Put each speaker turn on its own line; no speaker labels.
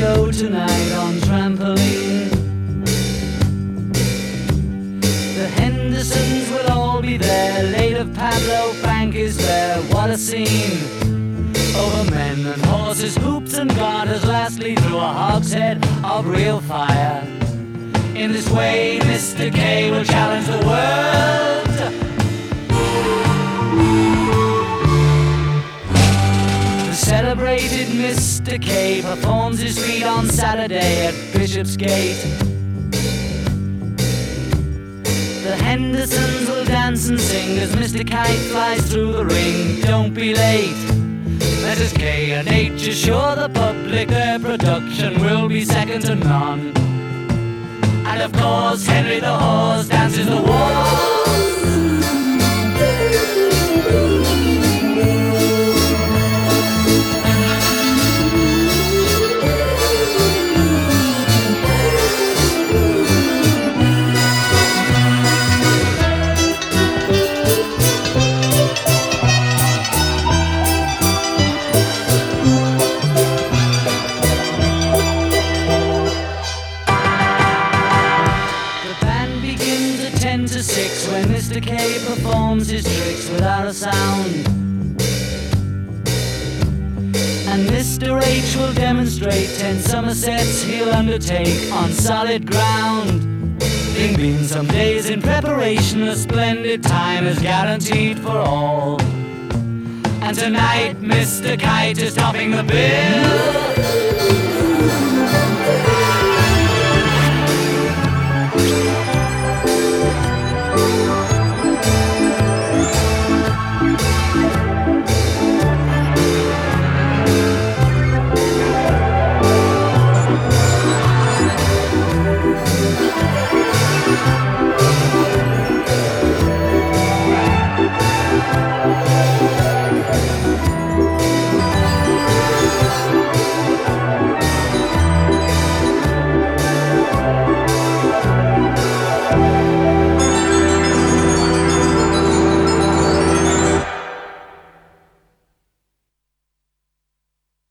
show tonight on trampoline. The Hendersons will all be there. Late of Pablo Frank is there. What a scene! Over men and horses, hoops and garters, lastly through a hogshead of real fire. In this way, Mr. K will challenge the world. Celebrated Mr. K performs his feat on Saturday at Bishopsgate. The Hendersons will dance and sing as Mr. Kite flies through the ring. Don't be late. Mrs. K and H assure the public their production will be second to none. And of course, Henry the 10 to 6 when Mr. K performs his tricks without a sound. And Mr. H will demonstrate 10 somersets he'll undertake on solid ground. Being been some days in preparation, a splendid time is guaranteed for all. And tonight, Mr. Kite is topping the bill.